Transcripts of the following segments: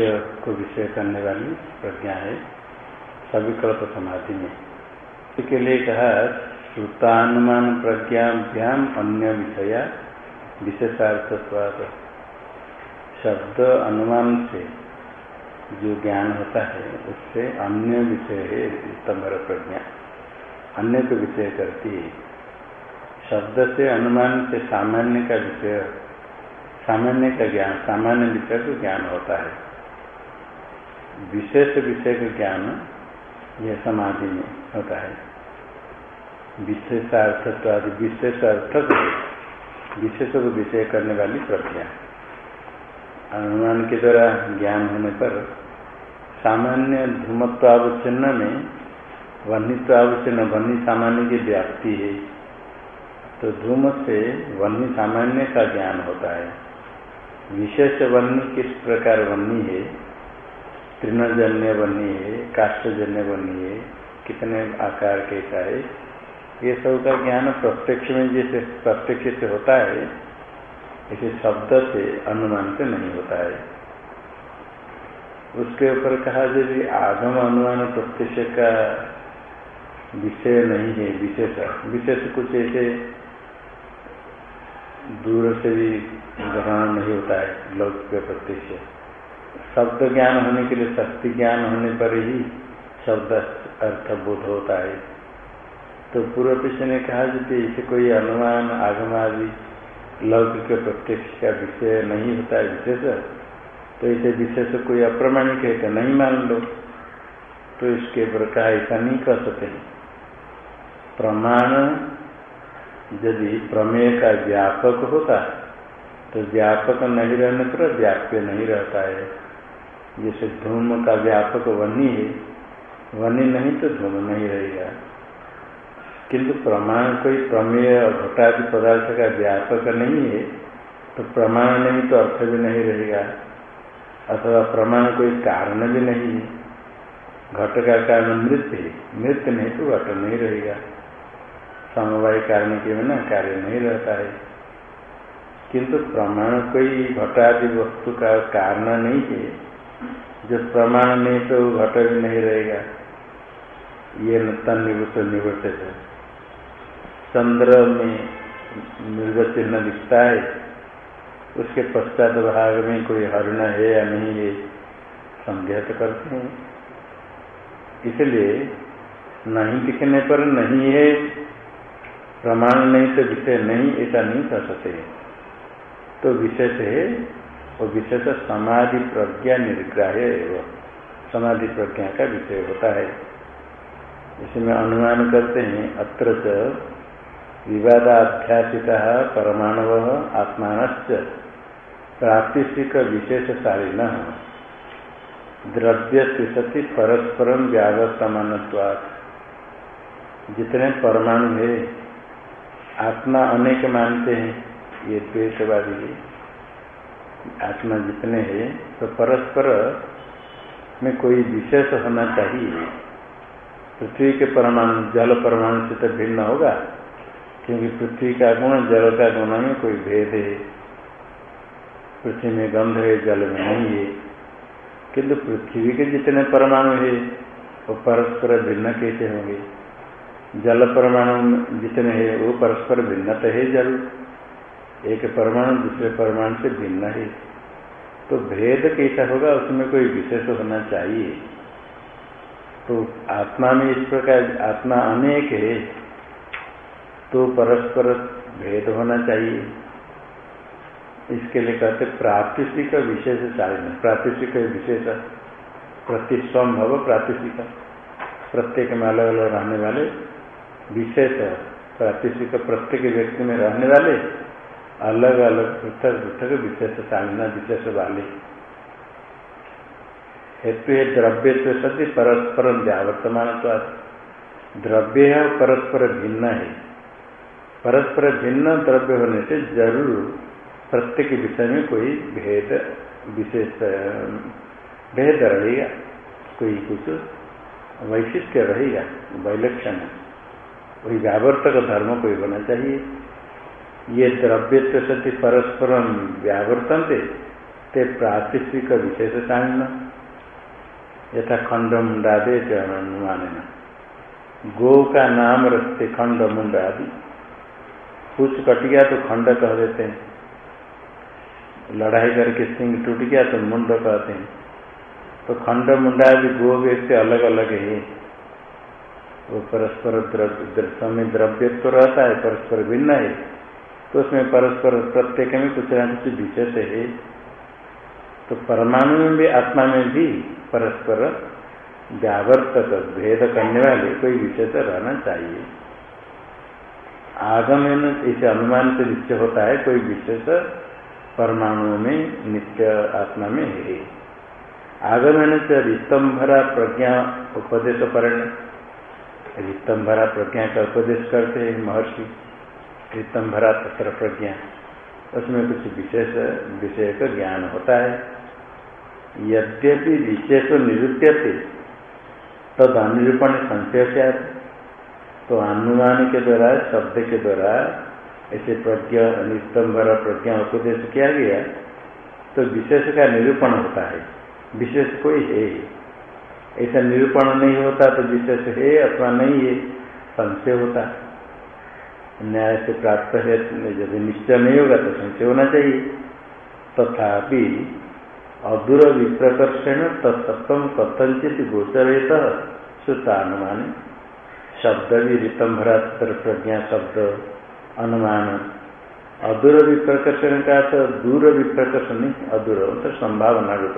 विषय को विषय करने वाली प्रज्ञा है। सविकल्प समाधि में। इसके लिए कहा, श्रुतानुमान प्रज्ञाभ्याम अन्य विषया विशेषार्थ विशेषार्थत्वाद शब्द अनुमान से जो ज्ञान होता है, उससे अन्य विषय है स्तंभर प्रज्ञा। अन्य को विषय करती है। शब्द से अनुमान से सामान्य का विषय, सामान्य का ज्ञान, सामान्य विषय को ज्ञान होता है। विशेष विषय का ज्ञान यह समाधि में होता है। विशेषार्थ आदि विशेष अर्थ विशेष को विषय करने वाली प्रक्रिया। अनुमान के द्वारा ज्ञान होने पर सामान्य धूमत्वावचिन्न में वन्यत्वावचिन्न वन्य सामान्य की व्याप्ति है। तो धूम से वन्य सामान्य का ज्ञान होता है। विशेष वन्य किस प्रकार वन्य है तृणजन्य वन्य है काष्टजन्य वन्य है, कितने आकार कैसा है, ये सब का ज्ञान प्रत्यक्ष में जैसे प्रत्यक्ष से होता है इसे शब्द से अनुमान से नहीं होता है। उसके ऊपर कहा यदि आगम अनुमान प्रत्यक्ष का विषय नहीं है, विशेष विशेष कुछ ऐसे दूर से भी ग्रहण नहीं होता है, लौकिक प्रत्यक्ष। शब्द ज्ञान होने के लिए शक्ति ज्ञान होने पर ही शब्द अर्थ बोध होता है। तो पूर्व पीछे ने कहा यदि इसे कोई अनुमान आगम आदि लौकिक प्रत्यक्ष का विषय नहीं होता है विशेष तो इसे विशेष कोई अप्रमाणिक है तो नहीं मान लो। तो इसके ऊपर कहा, ऐसा नहीं कर सकते प्रमाण यदि प्रमेय का व्यापक होता तो व्यापक नहीं रहने पर व्याप्य नहीं रहता है। जैसे धूम का व्यापक वनी है वनी नहीं तो धूम नहीं रहेगा। किंतु प्रमाण कोई प्रमेय घटादि पदार्थ का व्यापक नहीं है तो प्रमाण नहीं तो अर्थ भी नहीं रहेगा। अथवा प्रमाण कोई कारण भी नहीं है। घट का कारण मृत्यु है मृत्यु नहीं तो घट नहीं रहेगा। समवाय कारण के बिना कार्य नहीं रहता है। किंतु प्रमाण कोई घटादि वस्तु का कारण नहीं है जो प्रमाण नहीं तो घट भी नहीं रहेगा, ये तन निवृत्त निवृत्त है। चंद्र में निर्गत चिन्ह दिखता है, उसके पश्चात भाग में कोई हरण है या नहीं संज्ञा तो करते हैं। इसलिए नहीं दिखने पर नहीं है, प्रमाण नहीं तो विषय नहीं, ऐसा नहीं कर सकते। तो विषय है वो विशेष समाधि प्रज्ञा निर्ग्राह है समाधि प्रज्ञा का विषय होता है। इसमें अनुमान करते हैं, अत्र विवादाध्यासित परमाणव आत्मान प्रातिष्ठिक विशेषशालीन द्रव्य सति परस्परम व्यावर्तमान जितने परमाणु है, आत्मा अनेक मानते हैं, ये द्वेषवादी आत्मा जितने हैं तो परस्पर में कोई विशेष होना चाहिए। पृथ्वी के परमाणु, जल परमाणु से तो भिन्न होगा, क्योंकि पृथ्वी का गुण, जल का गुण में कोई भेद है। पृथ्वी में गंध है, जल में नहीं है। किंतु पृथ्वी के जितने परमाणु है, वो परस्पर भिन्न कैसे होंगे? जल परमाणु जितने हैं, वो परस्पर भिन्न तो है जल। एक परमाणु दूसरे परमाणु से भिन्न है। तो भेद कैसा होगा, उसमें कोई विशेष होना चाहिए। तो आत्मा में इस प्रकार, आत्मा अनेक है तो परस्पर भेद होना चाहिए। इसके लिए कहते प्रातिष्ठिक विशेष चाहिए प्रातिष्ठिक विशेष। प्रतिस्वभव प्रातिष्ठिक। प्रत्येक में अलग अलग रहने वाले विशेष प्रातिशिक प्रत्येक व्यक्ति में रहने वाले अलग अलग पृथक पृथक विशेष चालना, विशेष वाले हेतु है द्रव्य तो सत्य परस्पर वर्तमान व्यावर्तमान द्रव्य है, परस्पर भिन्न है। परस्पर भिन्न द्रव्य होने से ज़रूर प्रत्येक विषय में कोई भेद, विशेष, भेद रहेगा। कोई कुछ वैशिष्ट रहेगा, वैलक्षण। वही व्यावर्तक धर्म कोई होना चाहिए। ये द्रव्य सती परस्परम व्यावर्तन थे ते प्रातिष्ठिक विशेष सामना यथा खंड मुंडादे अनुमान गो का नाम रखते खंड मुंडा आदि कुछ कट गया तो खंड कह देते हैं। लड़ाई करके सिंह टूट गया तो मुंड कहते हैं। तो खंड मुंडा आदि गो से अलग अलग है। वो परस्पर द्रव्य द्रव्य तो रहता है, परस्पर भिन्न है। तो उसमें परस्पर प्रत्येक में कुछ ना कुछ विशेष है। तो परमाणु में भी, आत्मा में भी परस्पर व्यावर्तक भेद करने वाले कोई विशेष रहना चाहिए। आगम इसे अनुमान से निश्चय होता है, कोई विशेष परमाणु में, नित्य आत्मा में है। आगमन से रितंभरा प्रज्ञा उपदेश परण रितंभरा प्रज्ञा का उपदेश करते हैं महर्षि। रितंभरा तत्र प्रज्ञा। उसमें कुछ विशेष विषय का ज्ञान होता है। यद्यपि विशेष निरूप्य थे तद अनुरूपण संशय से आते तो अनुमान के द्वारा, शब्द के द्वारा, ऐसे प्रज्ञा निस्तंभर प्रज्ञा उपदेश किया गया तो विशेष का निरूपण होता है। विशेष कोई है। ऐसा निरूपण नहीं होता तो विशेष है अथवा नहीं है, संशय होता। न्याय से प्राप्त है यदि निश्चय नहीं होगा तो संचय होना चाहिए। तथापि, अदूर विप्रकर्षण तत्व कथनचित गोचरित, श्रुतानुमान। शब्द भी रितंभरात्र प्रज्ञा शब्द अनुमान। अदूर विप्रकर्षण का तो दूर विप्रकर्षण नहीं, अदूर तो संभावना रूप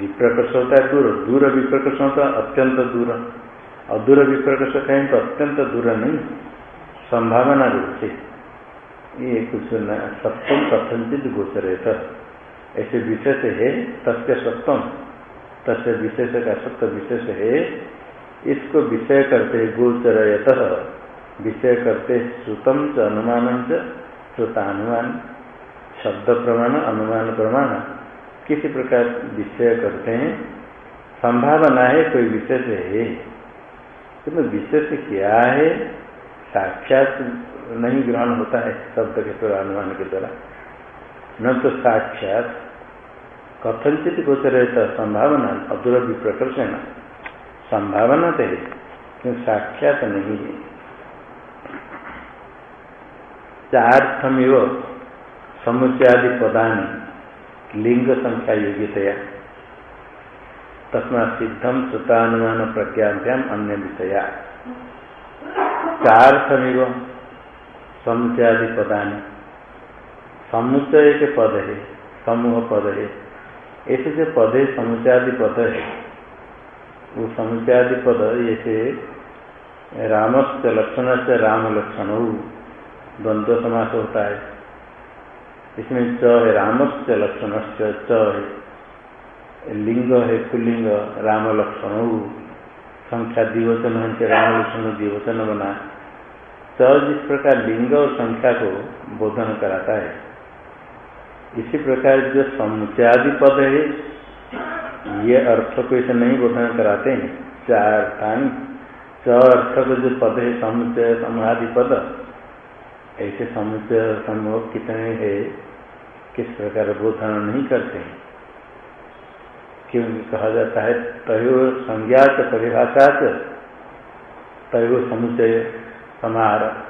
विप्रकर्ष होता है दूर दूर विप्रकर्षण होता अत्यंत दूर। अदूर विप्रकर्ष कहें तो अत्यंत दूर नहीं, संभावना रूप से। ये कुछ न सप्तम कथनचित गोचरित। ऐसे विशेष है, तस्य सत्वम। तस्य विशेष का सत्य विशेष है, इसको विषय करते गोचरयत विषय करते श्रुतम च अनुमान च शब्द प्रमाण, अनुमान प्रमाण, किसी प्रकार विषय करते हैं। संभावना है, कोई विशेष है। तो विशेष क्या है? साक्षात नहीं ग्रहण होता है शब्द के द्वारा अनुमान के द्वारा। न तो साक्षात कथनचित गोचर रहता संभावना अधूर विप्रकर्षण संभावना तो है साक्षात नहीं है। चार्थमिव समुच्यादि पदानी लिंग संख्या योग्यतया तस्मा सिद्धम श्रुतानुमान प्रज्ञाभ्याम अन्य विषया चार्थमिव समुच्यादि पदानी समुचय के पद है समूह पद है ऐसे जो पद है समुचादि पद है वो समुचादि पद जैसे रामस्त लक्षण से राम लक्षण द्वंद्व समास होता है इसमें च है रामस्य लक्षण च है लिंग है पुलिंग राम लक्ष्मण संख्या दिवचन है राम लक्ष्मण दिवचन बना। च जिस प्रकार लिंग और संख्या को बोधन कराता है, इसी प्रकार जो समुचादि पद है, ये अर्थ को इसे नहीं बोधन कराते हैं। चार स्थान च अर्थ को जो पद है समुचय समूहादि पद, ऐसे समुचय समूह कितने है, किस प्रकार बोधन नहीं करते हैं। क्योंकि कहा जाता है, तय संज्ञात परिभाषा तय समुचय समाहार।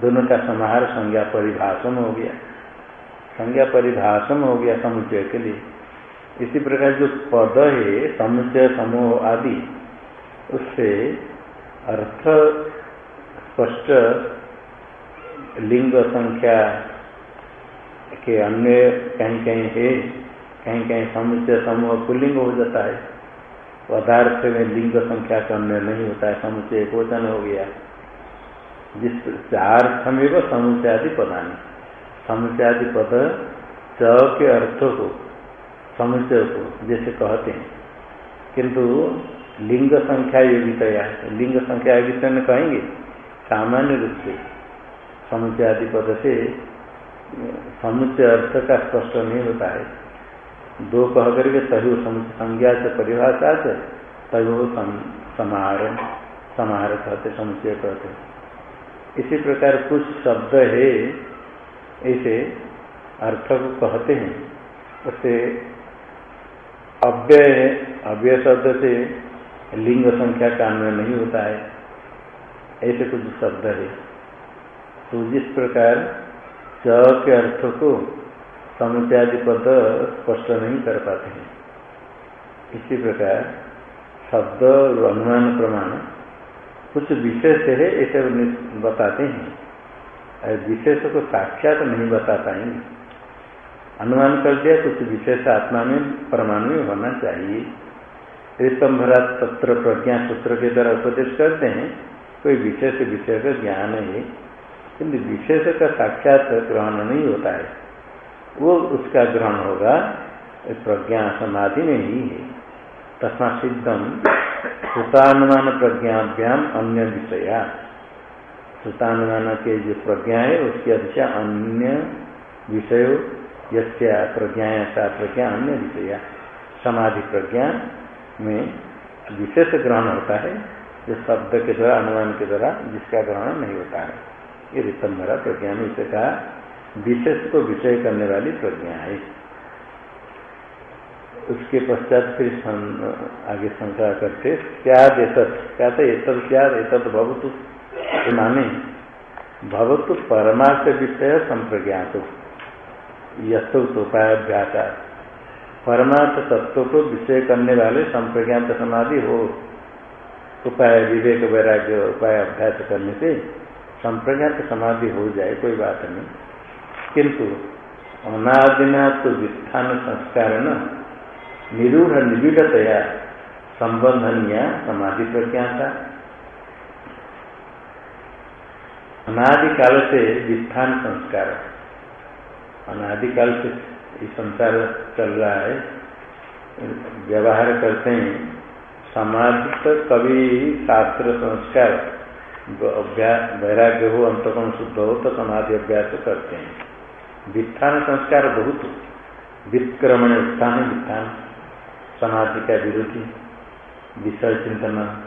दोनों का समाहार संज्ञा परिभाषण हो गया। संज्ञा परिभाषण हो गया समुचय के लिए। इसी प्रकार जो पद है समुचय समूह आदि, उससे अर्थ स्पष्ट लिंग संख्या के अन्य कहीं कहीं है। कहीं कहीं समुचय समूह पुलिंग हो जाता है। पदार्थ में लिंग संख्या का अन्य नहीं होता है समुचय एक वचन हो गया। जिस चार समीप समुचय आदि पदानी। समुचयादि पद च के अर्थ को समुचय को जैसे कहते हैं। किंतु लिंग संख्या योगितया लिंग संख्या योगित में कहेंगे, सामान्य रूप से समुचयादि पद से समुचय अर्थ का स्पष्ट नहीं होता है। दो कह करके तहु संज्ञा से परिभाषा से तहु समाहार समाहार कहते समुचय कहते। इसी प्रकार कुछ शब्द है ऐसे अर्थ को कहते हैं। उससे अव्यय है, अव्यय शब्द से लिंग संख्या का अन्वय नहीं होता है। ऐसे कुछ शब्द है। तो जिस प्रकार च के अर्थ को समुचादि पद स्पष्ट नहीं कर पाते हैं। इसी प्रकार शब्द और अनुमान प्रमाण कुछ विशेष है, ऐसे बताते हैं। विशेष को साक्षात नहीं बता पाएँगे। अनुमान कर दिया, कुछ विशेष आत्मा में प्रमाण में होना चाहिए। ऋतंभरा तत्र प्रज्ञा सूत्र के द्वारा उपदेश करते हैं, कोई विशेष विषय का ज्ञान है। किंतु विशेष का साक्षात ग्रहण नहीं होता है। वो उसका ग्रहण होगा प्रज्ञा समाधि में ही है। तथा सिद्धम श्रुतानुमान प्रज्ञाभ्याम अन्य विषया श्रुतानुमान के जो प्रज्ञा है, उसकी अपेक्षा अन्य विषय, यस्या प्रज्ञा सा प्रज्ञा अन्य विषया समाधि प्रज्ञा में विशेष ग्रहण होता है, जो शब्द के द्वारा, अनुमान के द्वारा जिसका ग्रहण नहीं होता है। ये रितंभरा प्रज्ञा में इसे कहा विशेष को विषय करने वाली प्रज्ञा है। उसके पश्चात फिर आगे शंका करते, क्या एतत् क्या था एतद क्या एतद भवतु? माने, भवतु परमार्थ विषय संप्रज्ञात। व्याचार परमार्थ तत्व को विषय करने वाले संप्रज्ञात समाधि हो। उपाय विवेक, वैराग्य, उपाय अभ्यास करने से संप्रज्ञात समाधि हो जाए, कोई बात नहीं। किंतु अनादिना तो वित्थान संस्कार न निरूढ़ निबिड़तया संबंधनिया समाधि प्रज्ञा था अनादिकाल से वित्थान संस्कार। अनादिकाल से संसार चल रहा है। व्यवहार करते हैं। समाज तो कभी शास्त्र, संस्कार वैराग्य हो अंतकोण शुद्ध हो तो समाधि अभ्यास करते हैं। वित्थान संस्कार बहुत विक्रमण उत्थान वित्थान। समाधि का विरोधी, विषय चिंतन,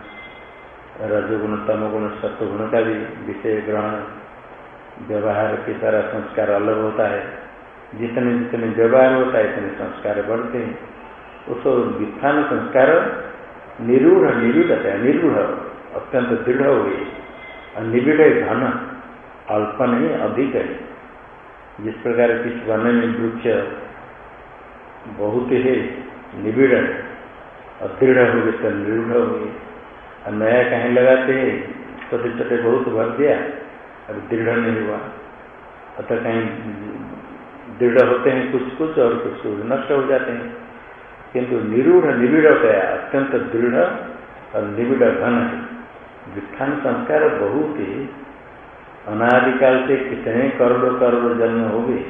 रजगुण, तमगुण, सत्वगुण का भी विषय ग्रहण। व्यवहार के सारा संस्कार अलग होता है। जितने जितने व्यवहार होता है, इतने संस्कार बढ़ते हैं। उसको वित्थान संस्कार निरूढ़ निरूढ़ है निरूढ़ अत्यंत दृढ़ हुए और निबिड़ घन, अल्प नहीं, अधिक है। जिस प्रकार किस वन में वृक्ष बहुत है निबिड़ अदृढ़ हो गए तो निरूढ़ हो गए, और नया कहीं लगाते हैं छोटे छोटे बहुत भर दिया अब दृढ़ नहीं हुआ। अतः कहीं दृढ़ होते हैं कुछ कुछ और कुछ कुछ नष्ट हो जाते हैं। किंतु निरूढ़, निबिड़ गया, अत्यंत दृढ़ और निबिड़ घन है। वित्थान संस्कार बहुत ही अनादिकाल से कितने करोड़ों करोड़ों जन्म हो गए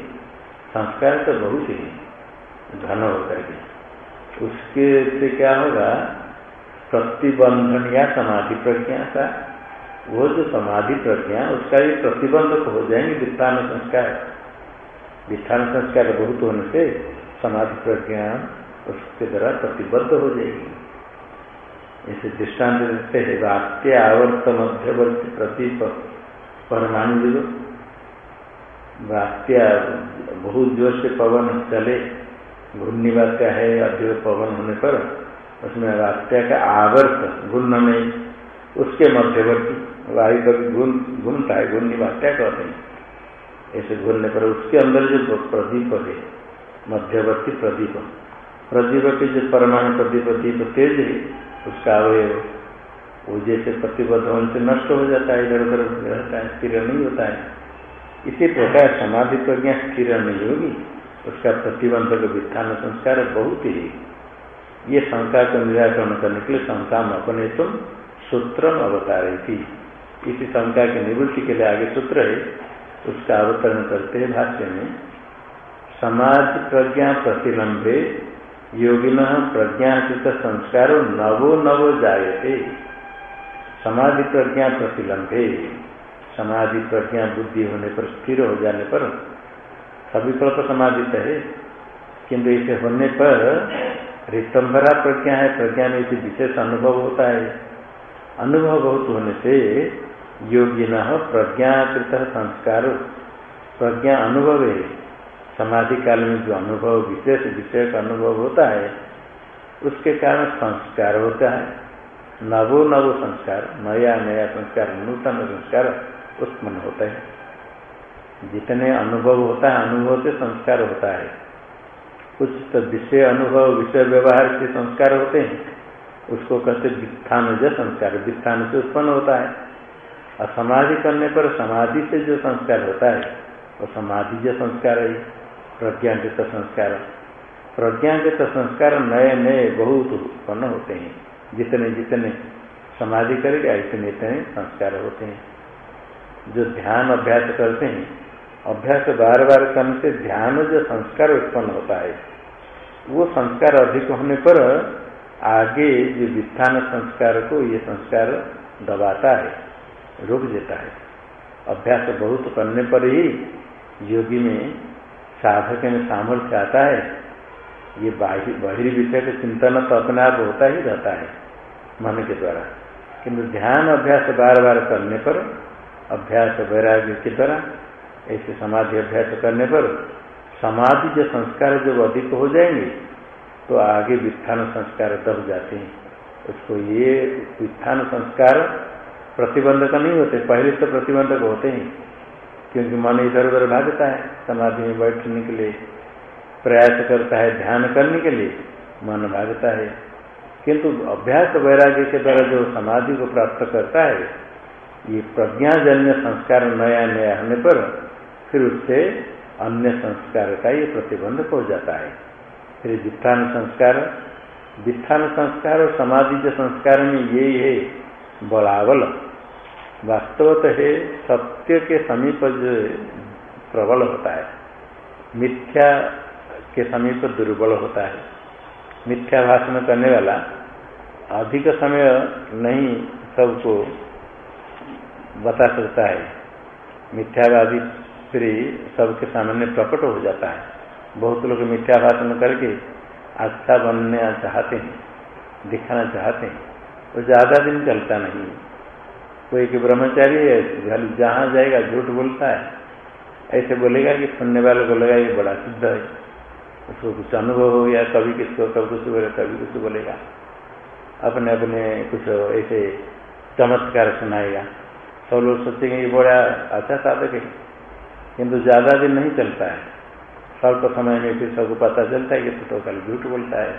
संस्कार तो बहुत ही घन होकर के। उसके से क्या होगा? प्रतिबंधन या समाधि प्रज्ञा का, वो जो समाधि प्रज्ञा, उसका भी प्रतिबंधक हो जाएँगे वित्थान संस्कार। वित्थान संस्कार बहुत होने से समाधि प्रज्ञा उसके द्वारा प्रतिबद्ध हो जाएगी। इसे दृष्टांत देते हैं वाक्य आवर्त मध्यवर्ती प्रतीप परमाणु वाक्य बहुत ज़ोर से पवन चले। घूर्णी वात्या है अधिक पवन होने पर उसमें वात्या का आवर्त घूर्ण नहीं उसके मध्यवर्ती वायु कभी घूम घूमता है, घूर्णी वात्या कहते हैं। ऐसे घूरने पर उसके अंदर जो प्रदीप है, मध्यवर्ती प्रदीप। प्रदीप के जो परमाणु प्रदीप दीप तेज है, उसका अवयव वो जैसे प्रतिबद्ध होने से नष्ट हो जाता है, इधर उधर रहता है स्थिर नहीं होता है। इसी प्रकार समाधि प्रज्ञा स्थिर नहीं होगी उसका प्रतिबंधक वित्थान संस्कार बहुत ही ये शंका को निराकरण करने के लिए शंका अपने तुम सूत्र अवतार थी इसी। शंका की निवृत्ति के लिए आगे सूत्र है। उसका अवतरण करते हैं भाष्य में। समाज प्रज्ञा प्रतिलंबे, योगिन प्रज्ञाचित संस्कार नवो नवो जायते। समाधि प्रज्ञा प्रतिलंबे समाधि प्रज्ञा बुद्धि होने पर स्थिर हो जाने पर सविकल्प समाधित है। किंतु इसे होने पर ऋतंभरा प्रज्ञा है। प्रज्ञा में इसे विशेष अनुभव होता है। अनुभव बहुत होने से योगी न प्रज्ञाकृत संस्कार। प्रज्ञा अनुभव है। समाधि काल में जो अनुभव, विशेष विषय का अनुभव होता है, उसके कारण संस्कार होता है। नवो नवो संस्कार, नया नया संस्कार, नूतन संस्कार उत्पन्न होता है। जितने अनुभव होता है, अनुभव से संस्कार होता है। कुछ तो विषय अनुभव, विषय व्यवहार के संस्कार होते हैं। उसको कहते वित्थान जो संस्कार। वित्थान से उत्पन्न होता है। और समाधि करने पर समाधि से जो संस्कार होता है, वो समाधि जो संस्कार है प्रज्ञाकृत संस्कार। प्रज्ञाकृत संस्कार नए नए बहुत उत्पन्न होते हैं। जितने जितने समाधि करेगा, इतने इतने संस्कार होते हैं। जो ध्यान अभ्यास करते हैं, अभ्यास बार बार करने से ध्यान जो संस्कार उत्पन्न होता है, वो संस्कार अधिक होने पर आगे जो विस्थान संस्कार को, ये संस्कार दबाता है, रोक देता है। अभ्यास बहुत करने पर ही योगी में साधक में सामर्थ्य आता है ये बाहरी विषय का चिंतन तो अपने आप होता ही रहता है, मन के द्वारा। किंतु ध्यान अभ्यास बार बार करने पर, अभ्यास वैराग्य के द्वारा ऐसे समाधि अभ्यास करने पर, समाधि जो संस्कार जब अधिक हो जाएँगे तो आगे वित्थान संस्कार दब जाते हैं। उसको ये वित्थान संस्कार प्रतिबंधक नहीं होते, पहले तो प्रतिबंधक होते हैं, क्योंकि मन इधर उधर भागता है, समाधि में बैठने के लिए। प्रयास करता है ध्यान करने के लिए, मन भागता है। किंतु अभ्यास वैराग्य के द्वारा जो समाधि को प्राप्त करता है, ये प्रज्ञाजन्य संस्कार नया नया होने पर फिर उससे अन्य संस्कार का ये प्रतिबंध हो जाता है। फिर वित्थान संस्कार वित्थान संस्कार और समाधि के संस्कार में ये है बलावल। वास्तवत है सत्य के समीप जो प्रबल होता है। मिथ्या के समीप दुर्बल होता है। मिथ्या भाषण करने वाला अधिक समय नहीं सबको बता सकता है। मिथ्यावादी स्त्री सबके सामने प्रकट हो जाता है। बहुत लोग मिथ्या भाषण करके अच्छा बनने चाहते हैं, दिखाना चाहते हैं वो ज़्यादा दिन चलता नहीं। कोई एक ब्रह्मचारी है, घर जहाँ जाएगा, झूठ बोलता है। ऐसे बोलेगा कि सुनने वाले बोलेगा ये बड़ा सिद्ध है। उसको कुछ अनुभव हो गया, कभी किसको, कभी कुछ बोले कभी कुछ बोलेगा अपने अपने कुछ ऐसे चमत्कार सुनाएगा। सब लोग सोचेंगे ये बड़ा अच्छा साधक है। किंतु ज़्यादा दिन नहीं चलता है। स्वल्प समय में फिर सबको पता चलता है कि तो कल झूठ बोलता है।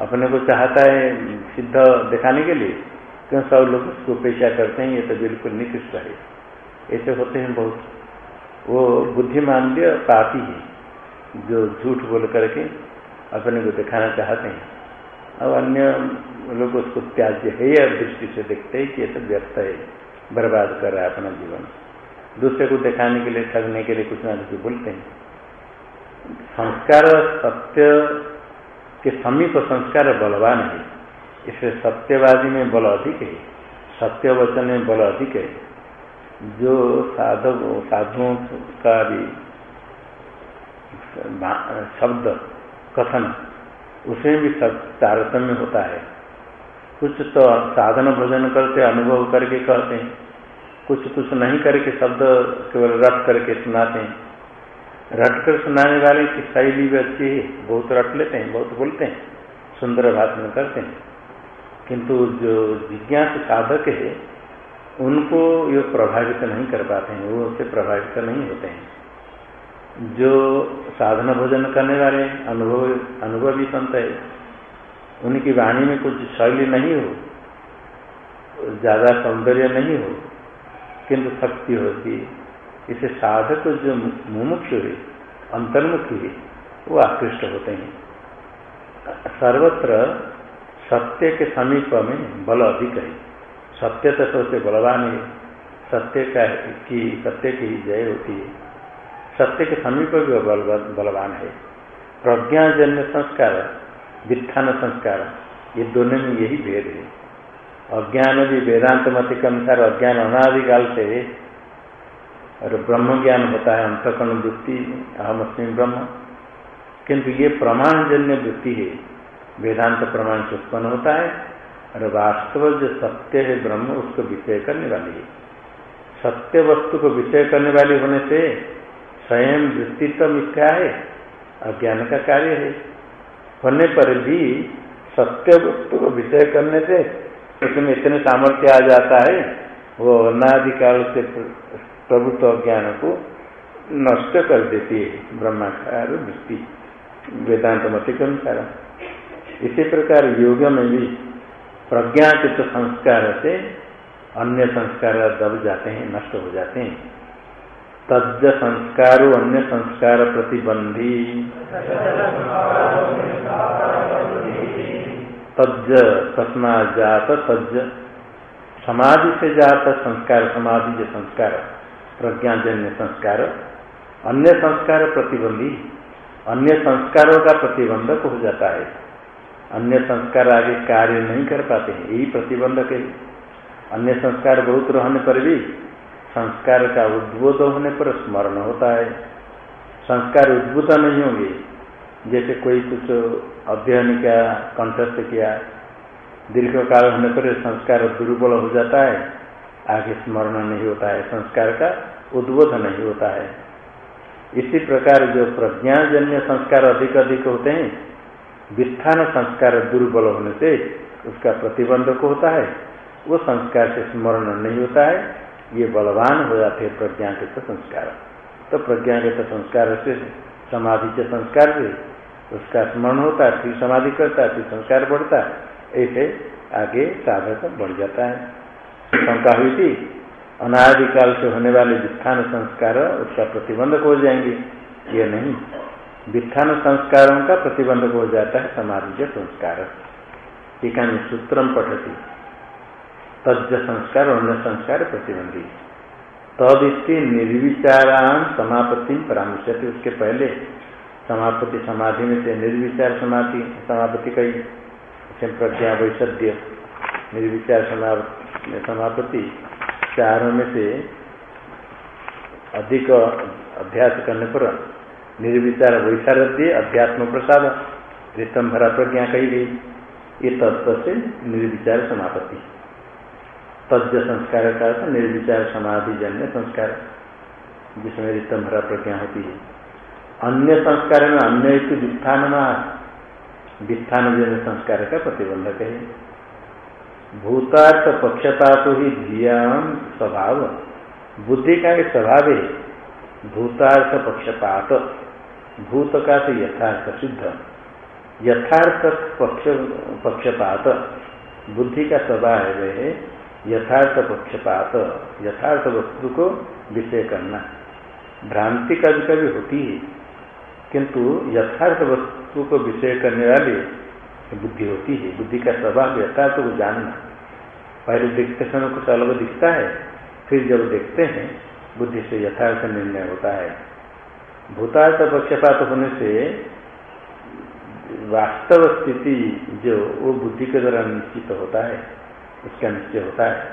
अपने को चाहता है सिद्ध दिखाने के लिए क्यों सब लोग उसको पेशा करते हैं, ये तो बिल्कुल निकृष्ट है। ऐसे होते हैं बहुत। वो बुद्धिमान पापी है। जो झूठ बोल करके अपने को दिखाना चाहते हैं। और अन्य लोग उसको त्याज्य है या दृष्टि से देखते हैं कि ये तो व्यर्थ है, बर्बाद कर रहा है अपना जीवन। दूसरे को दिखाने के लिए, ठगने के लिए कुछ ना कुछ बोलते हैं। संस्कार सत्य के समीप संस्कार बलवान है। इसलिए सत्यवादी में बल अधिक है सत्य वचन में बल अधिक है। जो साधक, साधुओं का भी शब्द, कथन, उसमें भी सब तारतम्य होता है। कुछ तो साधन भोजन करते, अनुभव करके कहते हैं। कुछ कुछ नहीं करके शब्द केवल रट करके सुनाते हैं। रट कर सुनाने वाले की शैली भी अच्छी है। बहुत रट लेते हैं, बहुत बोलते हैं, सुंदर भाषण करते हैं। किंतु जो जिज्ञास साधक है, उनको ये प्रभावित नहीं कर पाते हैं, वो उससे प्रभावित नहीं होते हैं। जो साधन भोजन करने वाले अनुभव, अनुभवी संत है, उनकी वाणी में कुछ शैली नहीं हो, ज़्यादा सौंदर्य नहीं हो, किंतु शक्ति होती है। इसे साधक जो मुमुक्ष है, अंतर्मुखी है, वो आकृष्ट होते हैं। सर्वत्र सत्य के समीप में बल अधिक है। सत्य तो सबसे बलवान है। सत्य का की, सत्य की जय होती है। सत्य के समीप भी बलवान है। प्रज्ञाजन्य संस्कार, वित्थान संस्कार, ये दोनों में यही भेद है। अज्ञान भी वेदांत मत के अनुसार अज्ञान अनादिकाल से और ब्रह्म ज्ञान होता है, अंतकरण वृत्ति, अहम अस्मी ब्रह्म। किंतु ये प्रमाणजन्य वृत्ति है। वेदांत प्रमाण से उत्पन्न होता है, और वास्तव जो सत्य है ब्रह्म, उसको विषय करने वाली है। सत्य वस्तु को विषय करने वाली होने से स्वयं वृत्ति तो मिथ्या है, अज्ञान का कार्य है। होने पर भी सत्य वस्तु को विषय करने से उसमें इतने सामर्थ्य आ जाता है, वो अनादिकाल से प्रभुत्व अज्ञान को नष्ट कर देती है, ब्रह्माकार वृत्ति वेदांत मत के अनुसार। इसी प्रकार योग में भी प्रज्ञाचित संस्कार से अन्य संस्कार दब जाते हैं, नष्ट हो जाते हैं। तज संस्कारो अन्य संस्कार प्रतिबंधी। तज तस्मा जात तज समाधि से जात, संस्कार समाधि जो संस्कार, प्रज्ञाजन्य संस्कार, अन्य संस्कार प्रतिबंधी। अन्य संस्कारों का प्रतिबंधक हो जाता है। अन्य संस्कार आगे कार्य नहीं कर पाते हैं, यही प्रतिबंधक है। अन्य संस्कार बहुत रहने पर भी संस्कार का उद्बोध होने पर स्मरण होता है। संस्कार उद्भुत नहीं होंगे। जैसे कोई कुछ अध्ययन किया, कंठस्थ किया दीर्घ काल होने पर संस्कार दुर्बल हो जाता है। आगे स्मरण नहीं होता है। संस्कार का उद्बोध नहीं होता है। इसी प्रकार जो प्रज्ञाजन्य संस्कार अधिक अधिक होते हैं, विस्थान संस्कार दुर्बल होने से उसका प्रतिबंधक होता है। वो संस्कार से स्मरण नहीं होता है। ये बलवान हो जाते हैं प्रज्ञा के तो संस्कार। तो प्रज्ञा के तो संस्कार से समाधि के संस्कार से उसका स्मरण होता है, फिर समाधि करता है, फिर संस्कार बढ़ता है। ऐसे आगे साधक बढ़ जाता है। शंका हुई थी, अनादिकाल से होने वाले वित्थान संस्कार उसका प्रतिबंधक हो जाएँगे। ये नहीं, वित्थान संस्कारों का प्रतिबंधक हो जाता है समाधि के संस्कार। टीका सूत्रम पठती। तज संस्कार अन्य संस्कार प्रतिबंधी। तदिष्टि निर्विचारान समापत्ति परामर्श उसके पहले समापत्ति समाधि में से निर्विचार समाधि, समापत्ति कही प्रज्ञा वैसद्य निर्विचार समापत्ति चारों में से अधिक अभ्यास करने पर निर्विचार वैशारद्य अध्यात्म प्रसाद रितम भरा प्रज्ञा कही गई। ये तत्व से निर्विचार समापत्ति। तज संस्कार का अर्थ निर्विचार समाधि जन्य संस्कार, जिसमें रितम भरा प्रज्ञा होती है। अन्य संस्कार में अन्य एक वित्थान वित्थान जन्य संस्कार का प्रतिबंधक है। भूतार्थ पक्षता तो ही धियाम स्वभाव। बुद्धि का एक स्वभाव है, भूतार्थ पक्षपात। भूत का से यथार्थ सिद्ध यथार्थ पक्ष, पक्षपात। बुद्धि का स्वभाव है यथार्थ पक्षपात यथार्थ वस्तु को विषय करना। भ्रांति कभी कभी होती है, किंतु यथार्थ वस्तु को विषय करने वाली बुद्धि होती है। बुद्धि का स्वभाव यथार्थ को जानना। पहले देखते समय कुछ अलग दिखता है, फिर जब देखते हैं, बुद्धि से यथार्थ निर्णय होता है। भूतार्थ पक्षपात होने से वास्तव स्थिति जो वो बुद्धि के द्वारा निश्चित होता है। उसका निश्चय होता है।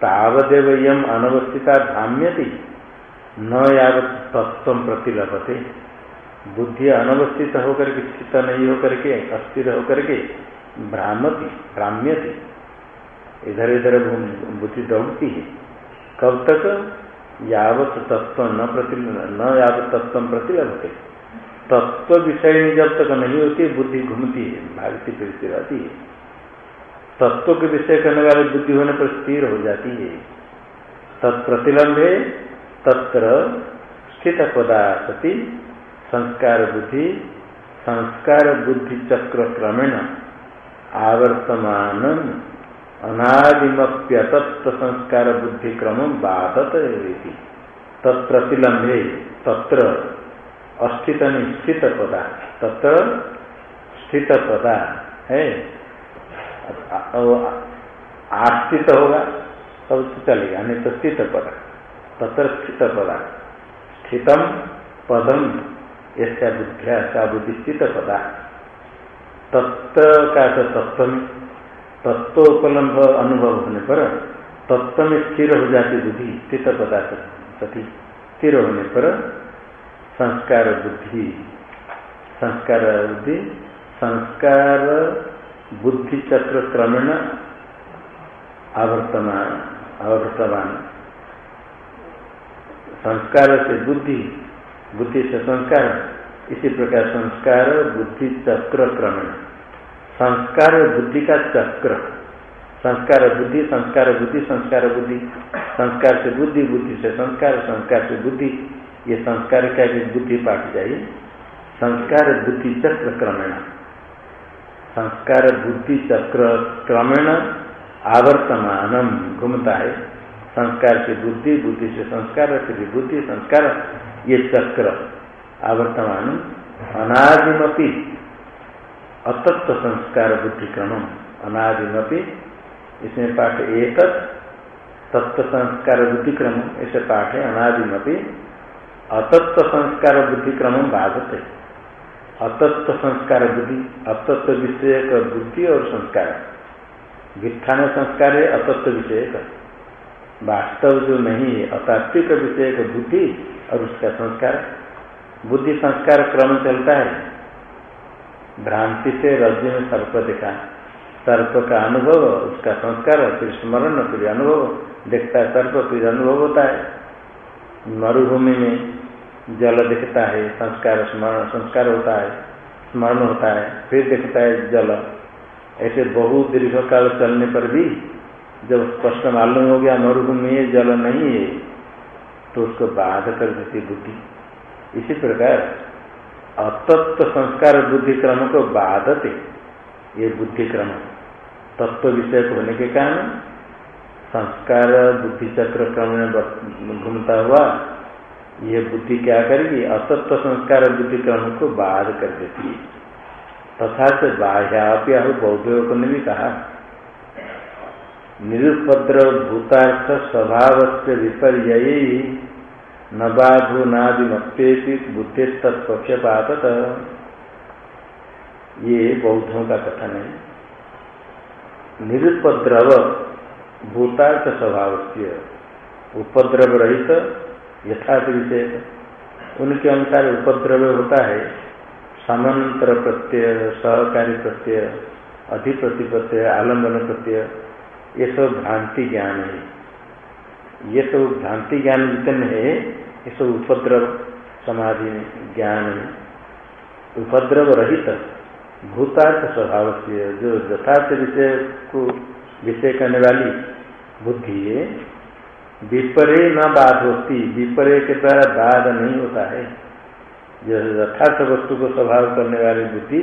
तावदेव यम अनवस्थिता थी न यावत तत्व प्रतिलभते बुद्धि अनवस्थित होकर के स्थित नहीं होकर के, अस्थिर होकर के भ्रामती, भ्राम्यति। इधर इधर बुद्धि दौड़ती है। कब तक? यावत तत्व न प्रति, न यावत तत्व प्रतिलभते तत्व विषय जब तक नहीं होती, बुद्धि घूमती है, भागती फिरती रहती है। तत्व के विषय करने वाली बुद्धि होने पर स्थिर हो जाती है। तत्प्रतिलंबे तत्र स्थित पदार्थति, संस्कार बुद्धि संस्कार बुद्धि चक्र क्रमेण आवर्तमान अनादिमप्यतत्व संस्कार बुद्धि क्रम बाधत तत्प्रतिलंबे तत्र अस्थित स्थित पदा तत्र स्थित पदा है। आस्थित होगा, तब तो चलेगा नहीं तो स्थित पदा तत्र स्थित पदा, स्थितम पदम, ऐसा बुद्धिया सा बुद्धि स्थित पदा। तत्व का तत्व में तत्वोपलम्ब अनुभव होने पर तत्व में स्थिर हो जाती बुद्धि, स्थित पदार्थ सती, स्थिर होने पर संस्कार बुद्धि संस्कार बुद्धि, संस्कार बुद्धि चक्र क्रमेण आवर्तमान आवर्तमान संस्कार से बुद्धि बुद्धि से संस्कार। इसी प्रकार संस्कार, बुद्धि चक्र क्रमण संस्कार, बुद्धि का चक्र। संस्कार, बुद्धि संस्कार बुद्धि संस्कार बुद्धि। संस्कार से बुद्धि बुद्धि से संस्कार संस्कार से बुद्धि। ये संस्कार क्या बुद्धि पाठ जाइए। संस्कार, बुद्धि चक्र क्रमेण संस्कार बुद्धि चक्र क्रमेण आवर्तमान घूमता है संस्कार से बुद्धि बुद्धि से संस्कार फिर बुद्धि, संस्कार, ये चक्र आवर्तमान अनादिमपि अतत्व संस्कार बुद्धि क्रम अनादिमपि। इसमें पाठ एक, तत्व संस्कार बुद्धि क्रम ऐसे पाठ है अनादिमपि। अतत्व संस्कार बुद्धि क्रम बाधत। है अतत्व संस्कार बुद्धि, अतत्व विषय का बुद्धि और संस्कार। वित्थान संस्कार है, अतत्व विषय का वास्तव जो नहीं है, अतात्विक विषय का बुद्धि और उसका संस्कार। बुद्धि संस्कार क्रम चलता है। भ्रांति से रज्जु में सर्प देखा। सर्प का अनुभव, उसका संस्कार, फिर स्मरण, फिर अनुभव। देखता है सर्प, फिर अनुभव होता है। मरुभूमि में जल दिखता है, संस्कार स्मरण, संस्कार होता है, स्मरण होता है, फिर दिखता है जल। ऐसे बहु दीर्घ काल चलने पर भी जब स्पष्ट मालूम हो गया मरुभूमि में जल नहीं है तो उसको बाध कर देती बुद्धि। इसी प्रकार अतत्व संस्कार बुद्धि क्रम को बाधते, ये बुद्धि क्रम तत्व विषय होने के कारण संस्कार बुद्धि चक्र क्रम में घूमता हुआ ये बुद्धि क्या करेगी? असत्व संस्कार बुद्धि क्रम को बाध कर देती है। तथा से बाह्याप्या बौद्धों ने भी कहा, निरुपद्र भूतार्थ स्वभाव से विपर्य न बाधु नादिमत्ते बुद्धि तत्पक्षपात ये बौद्धों का कथन है। निरुपद्रव भूतार्थ स्वभाव से उपद्रव रहित यथार्थ विषय उनके अनुसार उपद्रव होता है। समांतर प्रत्यय, सहकारी प्रत्यय अधिप्रति प्रत्यय आलंबन प्रत्यय, ये सब भ्रांति ज्ञान है। ये सब भ्रांति ज्ञान जितने है, ये सब उपद्रव, समाधि ज्ञान है। उपद्रव रहित भूतार्थ स्वभाव से जो यथार्थ विषय को विषय करने वाली बुद्धि है विपरे न बाध होती विपरे के द्वारा बाध नहीं होता है। जो यथार्थ वस्तु को स्वभाव करने वाली बुद्धि,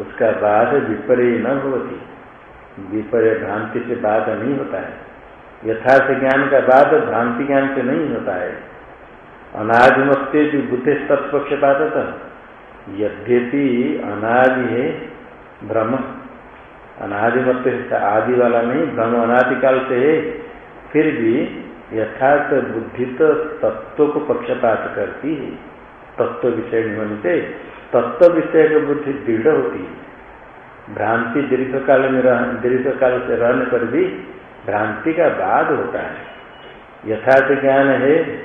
उसका बाध विपरे न होती। विपरे भ्रांति से बाध नहीं होता है। यथार्थ ज्ञान का बाध भ्रांति ज्ञान से नहीं होता है। अनादिमत्ते जो बुद्धि तत्पक्षपात यद्यपि अनादि है भ्रम अनादिमत्व आदि वाला नहीं भ्रम अनादिकाल से है, फिर भी यथार्थ बुद्धि तो तत्व को पक्षपात करती है। तत्व विषय नियम से तत्व विषय की बुद्धि दृढ़ होती है। भ्रांति दीर्घ काल में रह, दीर्घ काल से रहने पर भी भ्रांति का बाद होता है। यथार्थ ज्ञान है,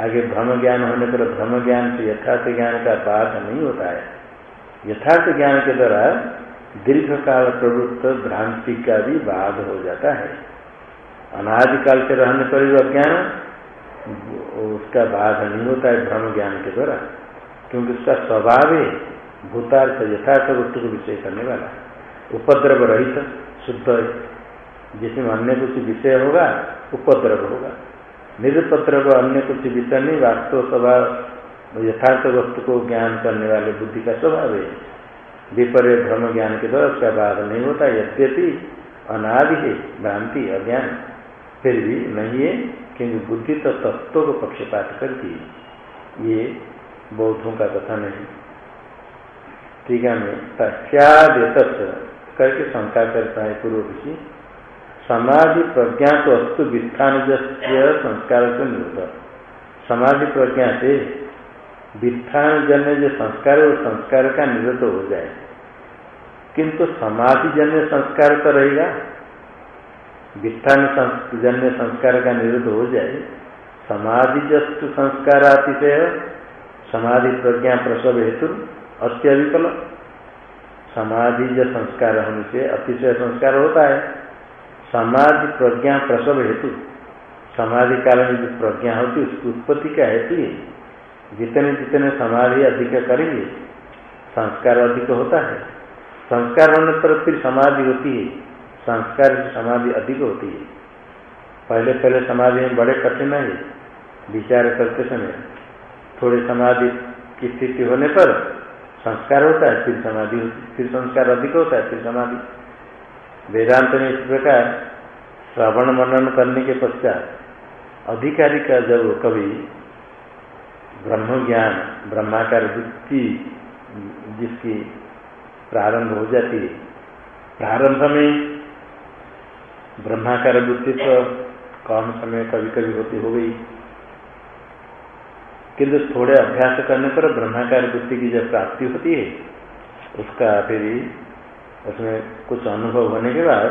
आगे भ्रम ज्ञान होने पर भ्रम ज्ञान से यथार्थ ज्ञान का बाद नहीं होता है। यथार्थ ज्ञान के द्वारा दीर्घ काल प्रवृत्त भ्रांति का भी बाद हो जाता है। अनादिकाल से रहने पर भी अज्ञान उसका बाध नहीं होता है भ्रम ज्ञान के द्वारा, क्योंकि उसका स्वभाव है भूतार्थ यथार्थ वस्तु को विषय करने वाला उपद्रव रहित, शुद्ध जिसमें अन्य कुछ विषय होगा, उपद्रव होगा। निरुपद्रव अन्य कुछ विषय नहीं, वास्तव स्वभाव, यथार्थ वस्तु को ज्ञान करने वाले बुद्धि का स्वभाव है। विपर्य भ्रम ज्ञान के द्वारा उसका बाध नहीं होता, यद्यपि अनादि है, भ्रांति, अज्ञान। फिर भी नहीं है क्योंकि बुद्धि तो तत्व को पक्षपात करती है। ये बौद्धों का कथन है ठीक है, मैं तस्याद करके शंका करता है पूर्व ऋषि। समाधि प्रज्ञा तो अस्तु वित्थान संस्कार से निरुद्ध। समाधि प्रज्ञा से वित्थान जन्य जो संस्कार है संस्कार का निरुद्ध हो जाए। किंतु समाधि जन्य संस्कार तो रहेगा। वित्थान जन्य संस्कार का निरुद्ध हो जाए। समाधि जस्तु संस्कार अतिशय समाधि प्रज्ञा प्रसव हेतु अत्यविकल। समाधि जो संस्कार होने से अतिशय संस्कार होता है। समाधि प्रज्ञा प्रसव हेतु समाधि में जो प्रज्ञा होती है, उसकी उत्पत्ति का हेतु है। जितने जितने समाधि अधिक करेंगे, संस्कार अधिक होता है। संस्कार होने पर फिर समाधि होती है। संस्कार समाधि अधिक होती है। पहले पहले समाधि में बड़े कठिन है विचार करते समय थोड़े समाधि की स्थिति होने पर संस्कार होता है, फिर समाधि फिर संस्कार अधिक होता है, फिर समाधि। वेदांत में इस प्रकार श्रवण मनन करने के पश्चात अधिकारी का जब कभी ब्रह्म ज्ञान ब्रह्माकार वृत्ति जिसकी प्रारंभ हो जाती है, प्रारंभ में ब्रह्माकार वृत्ति तो कम समय कभी कभी होती हो गई। किंतु थोड़े अभ्यास करने पर ब्रह्माकार वृत्ति की जब प्राप्ति होती है, उसका फिर उसमें कुछ अनुभव होने के बाद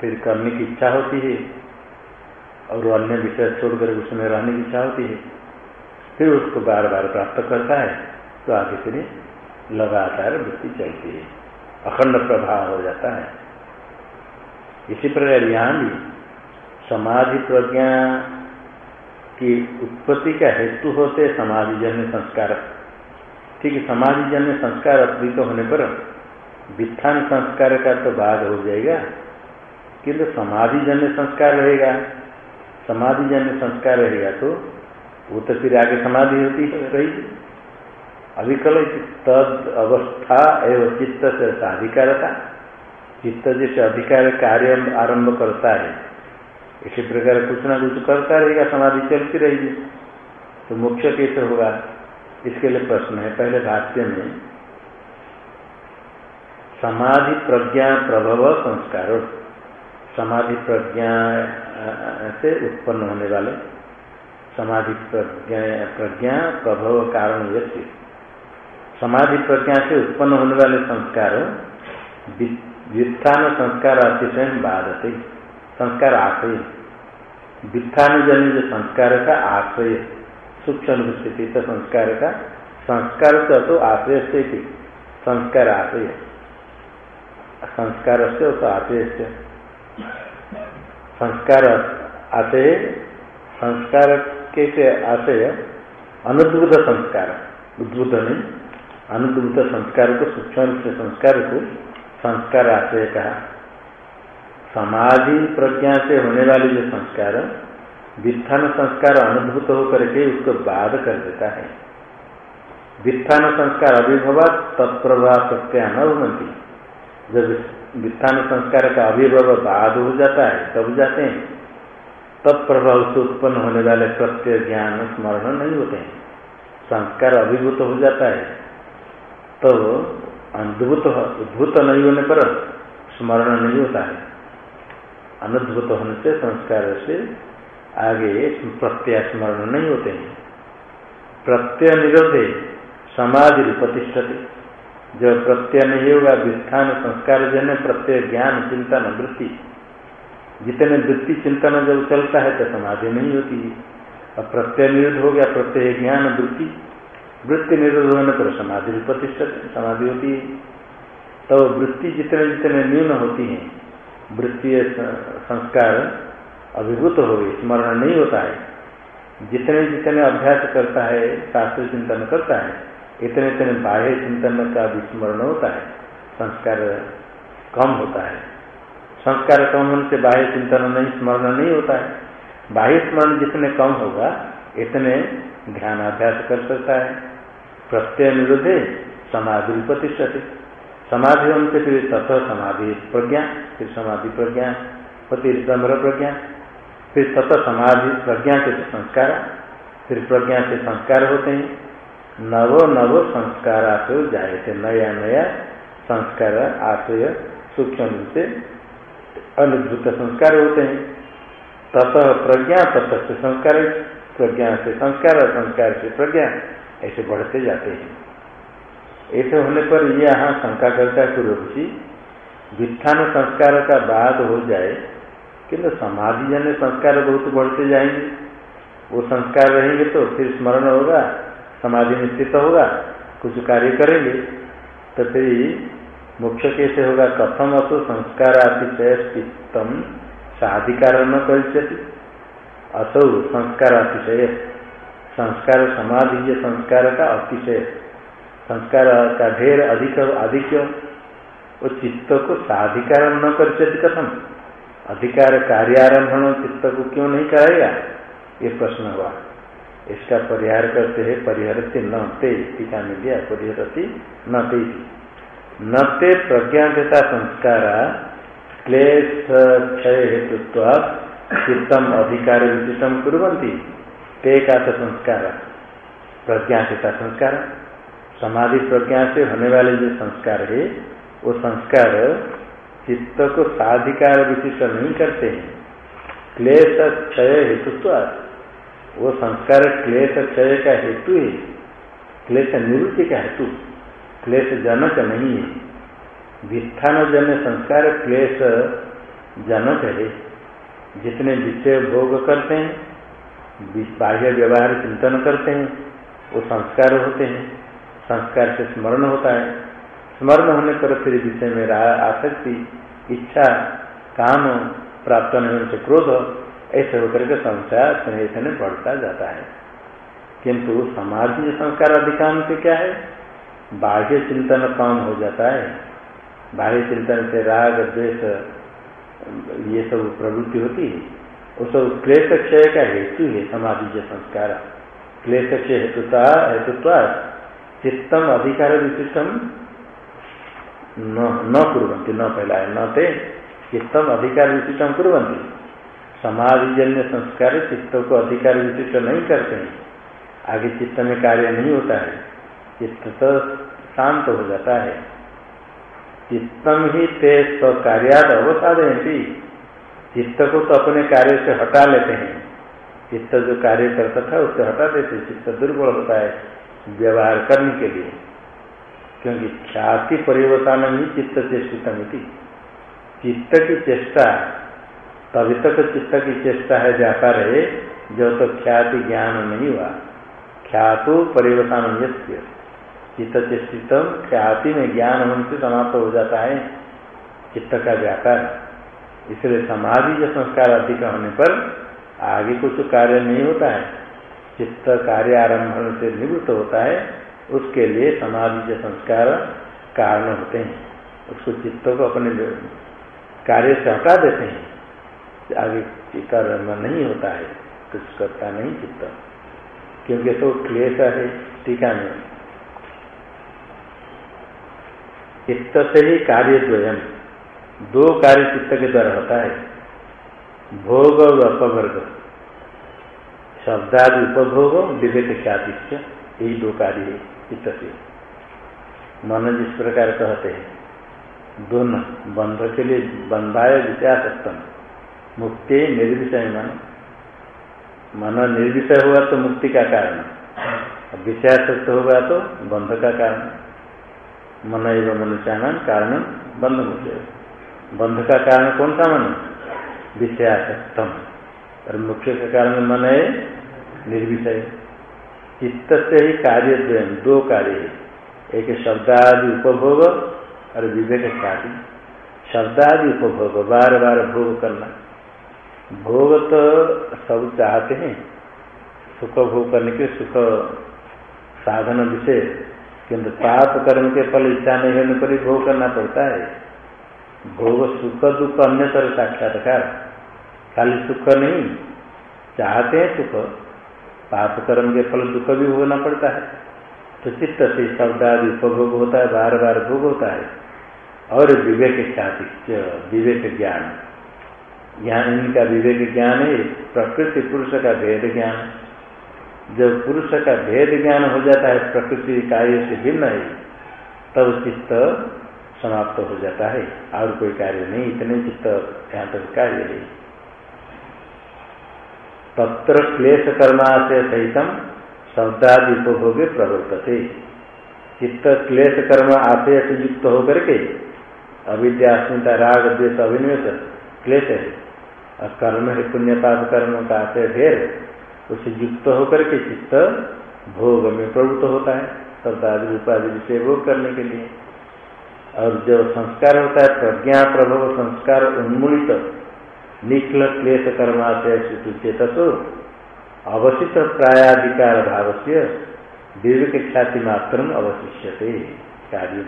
फिर करने की इच्छा होती है और अन्य विषय छोड़कर उसमें रहने की इच्छा होती है, फिर उसको बार बार प्राप्त करता है तो आगे फिर लगातार वृत्ति चलती है। अखंड प्रभाव हो जाता है। इसी प्रकार यहाँ भी समाधि प्रज्ञा की उत्पत्ति का हेतु होते समाधि जन्य संस्कार। ठीक समाधि जन्य संस्कार अद्वित होने पर वित्थान संस्कार का तो बाद हो जाएगा, किंतु समाधि जन्य संस्कार रहेगा। समाधि जन्य संस्कार रहेगा तो वो तो फिर आगे समाधि होती रहेगी अभिकल तद अवस्था एवं चित्त से अधिकारता। चित्त जैसे अधिकार कार्य आरंभ करता है। इसी प्रकार कुछ ना कुछ करता रहेगा, समाधि चलती रहेगी। तो मुख्य कैसे होगा? इसके लिए प्रश्न है। पहले भाष्य में, समाधि प्रज्ञा प्रभव संस्कार। समाधि प्रज्ञा से उत्पन्न होने वाले समाधि प्रज्ञा प्रज्ञा प्रभव कारण व्यक्ति। समाधि प्रज्ञा से उत्पन्न होने वाले संस्कार व्युत्थान संस्कार अतिशय बाधते। संस्कार आश्रय वित्थानुजन्य जो संस्कार का आश्रय। सूक्ष्म अनुस्थिति तो संस्कार का संस्कार तो आश्रय से संस्कार आश्रय संस्कार से तो आश्रय से संस्कार आशय संस्कार के आशय अनुद्भुत संस्कार उद्भुत नहीं अनुद्भुत संस्कार को सूक्ष्म संस्कार को संस्कार आश्रय कहा। समाधि प्रज्ञा से होने वाले जो संस्कार वित्थान संस्कार अनुभूत होकर के उसको बाध कर देता है। वित्थान संस्कार अभिभवा तत्प्रभाव प्रत्या न होती जब वित्थान संस्कार का अभिभव बाध हो जाता है, तब जाते हैं। तत्प्रभाव से उत्पन्न होने वाले प्रत्यय ज्ञान स्मरण नहीं होते हैं। संस्कार अभिभूत हो जाता है। तो अद्भुत उद्भुत नहीं होने पर स्मरण नहीं होता है। अनुद्भुत होने से संस्कार से आगे प्रत्यय स्मरण नहीं होते हैं। प्रत्यय निरोधे समाधि प्रतिष्ठते। जब प्रत्यय नहीं होगा, विस्थान संस्कार जन प्रत्यय ज्ञान चिंतन वृत्ति। जितने वृत्ति चिंतन जब चलता है तो समाधि नहीं होती। और प्रत्यय निरुद्ध हो गया, प्रत्यय ज्ञान वृत्ति। वृत्ति निरोध होने पर समाधि भी प्रतिष्ठित समाधि होती है। तो वृत्ति जितने जितने न्यून होती है वृत्तीय संस्कार अभिभूत हो गई स्मरण नहीं होता है। जितने जितने अभ्यास करता है शास्त्र चिंतन करता है, इतने इतने बाह्य चिंतन का विस्मरण होता है, संस्कार कम होता है। संस्कार कम होने से बाह्य चिंतन नहीं, स्मरण नहीं होता है। बाह्य स्मरण जितने कम होगा, इतने ध्यान अभ्यास कर सकता है। प्रत्यय निरुद्धे समाधि प्रतिष्ठित समाधि उनसे फिर तत्व समाधि प्रज्ञा फिर समाधि प्रज्ञा ब्रह्म प्रज्ञा फिर तत्व समाधि प्रज्ञा से संस्कार फिर प्रज्ञा से संस्कार होते हैं। नवो नवो संस्कार आश्रय जाए थे, नया नया संस्कार आश्रय सूक्ष्म से अनुद्भुत संस्कार होते हैं। ततः प्रज्ञा तत्व से संस्कार, प्रज्ञा से संस्कार संस्कार से प्रज्ञा ऐसे बढ़ते जाते हैं। ऐसे होने पर ये यहाँ शंका करता है पूर्वपक्षी वित्थान संस्कार का बाद हो जाए, किंतु समाधि जन्य संस्कार बहुत बढ़ते जाएँगे। वो संस्कार रहेंगे तो फिर स्मरण होगा, समाधि स्थित होगा, कुछ कार्य करेंगे। तो फिर मुख्य कैसे होगा? कथम असो संस्कार अतिशय चित्तम साधिकार न कर असौ संस्कार अतिशय संस्कार समाधि जो संस्कार का अतिशय, संस्कार का ढेर अधिक अधिक वो चित्त को साधिकार न कर कथम। अधिकार कार्यारंभण चित्त को क्यों नहीं कराएगा ये प्रश्न हुआ। इसका परिहार करते हैं, परिहरते न ते टीका में दिया परिहरती न ते न ते प्रज्ञाता संस्कार, क्लेश, क्षय हेतुत्व चित्तम अधिकार विशिष्टम कुरंती ते का संस्कार प्रज्ञाता संस्कार समाधि प्रज्ञा से होने वाले जो संस्कार है, वो संस्कार चित्त को साधिकार विशिष्ट नहीं करते हैं। क्लेश क्षय हेतुत्व वो संस्कार क्लेश क्षय का हेतु है। क्लेश निवृत्ति का हेतु। क्लेश जनक नहीं है। वित्थान जन संस्कार क्लेश जनक है। जितने विषय भोग करते हैं बाह्य व्यवहार चिंतन करते हैं, वो संस्कार होते हैं, संस्कार से स्मरण होता है। स्मरण होने पर फिर विषय में आसक्ति, इच्छा, काम प्राप्त होने से क्रोध, ऐसे होकर के संसार स्नेह स्नेह बढ़ता जाता है। किंतु समाज में संस्कार अधिकांश क्या है? बाह्य चिंतन कम हो जाता है। बाह्य चिंतन से राग, द्वेष, ये सब प्रवृत्ति होती है। सब क्लेश क्षय का हेतु है, समाधि संस्कार। क्लेश क्षय हेतुता, हेतुत्व चित्तम अधिकार विशिष्टम न कुरंती न है न थे चित्तम अधिकार विशिष्टम कुरंती समाधिजन्य संस्कार चित्त को अधिकार विशिष्ट नहीं करते हैं। आगे चित्त में कार्य नहीं होता है। चित्त तो शांत हो जाता है। चित्तम ही ते कार्याद अवसादयती चित्त को तो अपने कार्य से हटा लेते हैं। चित्त जो कार्य करता था, उससे हटा देते चित्त दुर्बल होता है व्यवहार करने के लिए। क्योंकि ख्याति परिवर्तन ही चित्त चेष्टितमिति चित्त की चेष्टा, तभी तक चित्त की चेष्टा है व्यापार है जो तो ख्याति ज्ञान नहीं हुआ। ख्यातो परिवर्तन चित्त चेष्टित ख्याति में ज्ञान होने से समाप्त हो जाता है। चित्त का व्यापार। इसलिए समाधि जो संस्कार अधिक होने पर आगे कुछ कार्य नहीं होता है। चित्त कार्य आरंभ से निवृत्त होता है, उसके लिए समाधि जो संस्कार कारण होते हैं। उसको चित्त को अपने कार्य से हटा देते हैं। आगे कर्म नहीं होता है कुछ करता नहीं चित्त। क्योंकि तो क्लेश है टीका में चित्त से ही कार्य द्वयम। दो कार्य चित्त के द्वारा होता है। भोग और अपवर्ग। शब्दादि उपभोग, विवेक ख्याति यही दो कार्य है चित्त से। मन जिस प्रकार कहते हैं दोनों बंध के लिए बंधाय विषयासक्तम मुक्ति निर्विषय मन। मन निर्विषय हुआ तो मुक्ति का कारण विषयासक्त होगा तो बंध का कारण। मन एवं मनुष्यान कारण बंध मुख्य बंध का कारण कौन सा मन? विषयासक्तम और मुख्य का कारण मन है, निर्विषय। चित्त से ही कार्य द्वयम दो कार्य है। एक शब्दादि उपभोग और विवेक कार्य शब्दादि उपभोग बार बार भोग करना। भोग तो सब चाहते हैं। सुख भोग करने के सुख साधन विषय। किंतु पाप कर्म के फल इच्छा नहीं होने पर ही भोग करना पड़ता है। भोग सुख दुख अन्य तरह साक्षात्कार। खाली सुख नहीं, चाहते हैं सुख, पाप कर्म के फल दुख भी भोगना पड़ता है। तो चित्त से शब्द आदि उपभोग होता है बार बार भोग होता है। और विवेक ख्याति विवेक ज्ञान। ज्ञान इनका विवेक ज्ञान है, प्रकृति पुरुष का भेद ज्ञान। जब पुरुष का भेद ज्ञान हो जाता है, प्रकृति कार्य से भिन्न है, तब चित्त समाप्त हो जाता है, और कोई कार्य नहीं, इतने चित्त यहाँ तक कार्य है। तत्र क्लेश कर्मा से सहितम शब्दादि उपभोगे प्रवर्तते। चित्त क्लेश कर्म आशय से युक्त होकर के अविद्यास्मिता राग, द्वेष अभिनिवेश क्लेश है। और कर्म है पुण्य पाप कर्म का आशय ढेर उसे युक्त होकर के चित्त भोग में प्रवृत्त होता है, शब्दादि रूपादि विषय भोग करने के लिए। और जब संस्कार होता है, प्रज्ञा प्रभव संस्कार उन्मूलित निखिल क्लेश कर्माशय चेतस अवशित प्रायाधिकार भाव से विवेक ख्याति मात्र अवशिष्यते कार्य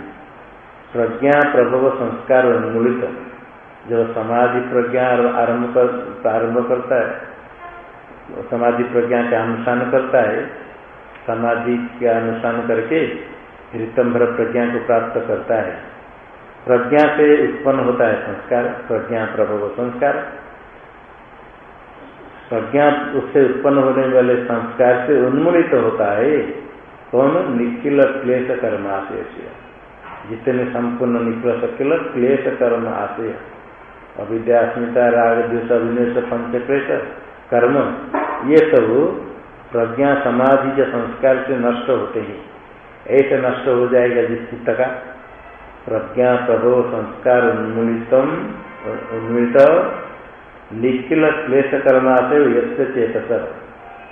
प्रज्ञा प्रभव संस्कार उन्मूलित जब समाधि प्रज्ञा आरंभ कर, प्रारंभ करता है समाधि प्रज्ञा का अनुष्ठान करता है, समाधि का अनुष्ठान करके ऋतंभर प्रज्ञा को प्राप्त करता है। प्रज्ञा से उत्पन्न होता है संस्कार, प्रज्ञा प्रभव संस्कार। प्रज्ञा उससे उत्पन्न होने वाले संस्कार से उन्मूलित तो होता है कौन? निखिल क्लेश कर्म आशय जितने संपूर्ण निखिल सकिल क्लेश कर्म आशय अविद्यास्मिता राग, द्वेष अभिनिवेश पंचक्लेश कर्म, ये सब प्रज्ञा समाधि के संस्कार से नष्ट होते हैं। ऐसे नष्ट हो जाएगा जिस चित्त का। प्रज्ञा प्रभो संस्कार उन्मूलितम, उन्मूलित निखिल क्लेश कर्मा से चेत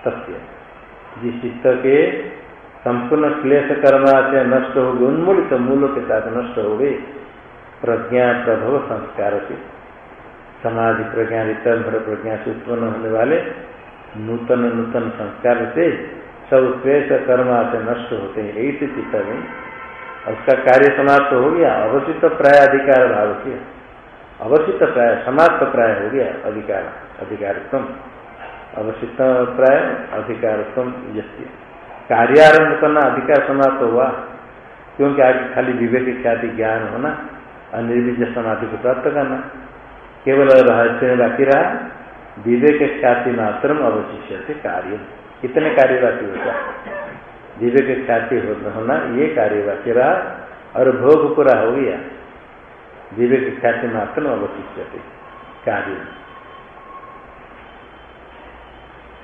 तथ्य जिस चित्त के संपूर्ण क्लेश कर्मा से नष्ट हो गए, उन्मूलित मूलों के साथ नष्ट हो गए प्रज्ञा प्रभव संस्कार से समाधि प्रज्ञा रितन प्रज्ञा से उत्पन्न होने वाले नूतन नूतन संस्कार से सब क्लेश कर्म से नष्ट होते हैं। यही से चित्त में उसका कार्य समाप्त हो गया अवचित प्राय अधिकार भाव से अवचित प्राय, समाप्त प्राय हो गया अधिकार अधिकारित्व अवचित प्राय अधिकारित्व जैसे कार्यारंभ करना, अधिकार समाप्त हुआ, क्योंकि आगे खाली विवेक ख्याति ज्ञान होना और निर्विज समाधि को प्राप्त करना। केवल रहस्य बाकी रहा, विवेक ख्याति मात्र अवशिष्य कार्य। कितने कार्यवाची होता विवेक ख्याति होना ये कार्य कार्यवाची रहा और भोग पूरा हो गया। विवेक ख्याति मात्र अवशिष्य कार्य।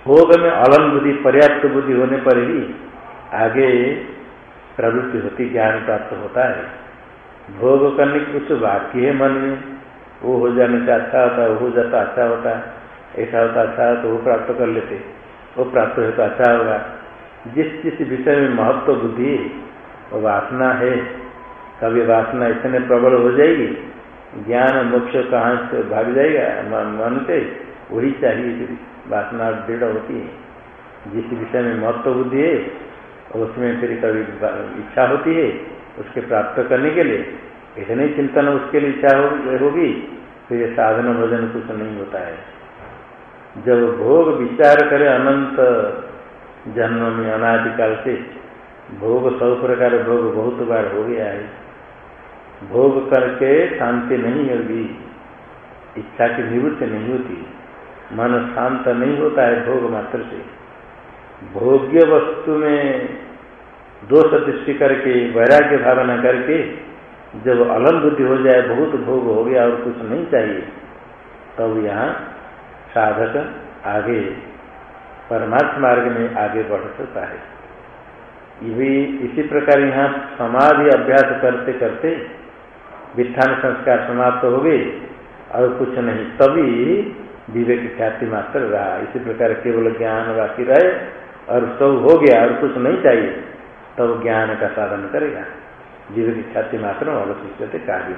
भोग में अलम बुद्धि, पर्याप्त बुद्धि होने पर ही आगे प्रवृत्ति होती, ज्ञान प्राप्त होता है। भोग करने की कुछ बाकी है मन में, वो हो जाने से अच्छा होता है वो हो जाता अच्छा होता है ऐसा होता अच्छा है तो वो प्राप्त कर लेते। वो प्राप्त हो तो अच्छा होगा। जिस जिस विषय में महत्व बुद्धि वो वासना है, कभी वासना इतने प्रबल हो जाएगी, ज्ञान मोक्ष कहाँ से भाग जाएगा? मन से वही चाहिए वासना दृढ़ होती है। जिस विषय में महत्व बुद्धि है, उसमें फिर कभी इच्छा होती है, उसके प्राप्त करने के लिए, इतने चिंतन उसके लिए इच्छा होगी फिर साधन भोजन कुछ नहीं होता है। जब भोग विचार करे अनंत जन्म में अनादिकाल से भोग सब प्रकार भोग बहुत बार हो गया है। भोग करके शांति नहीं होगी, इच्छा की निवृत्ति नहीं होती, मन शांत नहीं होता है भोग मात्र से। भोग्य वस्तु में दोष दृष्टि करके, वैराग्य भावना करके जब अलग बुद्धि हो जाए, बहुत भोग हो गया और कुछ नहीं चाहिए, तब तो यहाँ साधक आगे परमार्थ मार्ग में आगे बढ़ सकता है। भी इसी प्रकार यहाँ समाधि अभ्यास करते करते वित्थान संस्कार समाप्त हो गए और कुछ नहीं, तभी विवेक ख्याति मात्र रहा। इसी प्रकार केवल ज्ञान बाकी रहे और सब हो गया और कुछ नहीं चाहिए, तब तो ज्ञान का साधन करेगा। विवेक ख्याति मात्र अवशिष्य कार्य।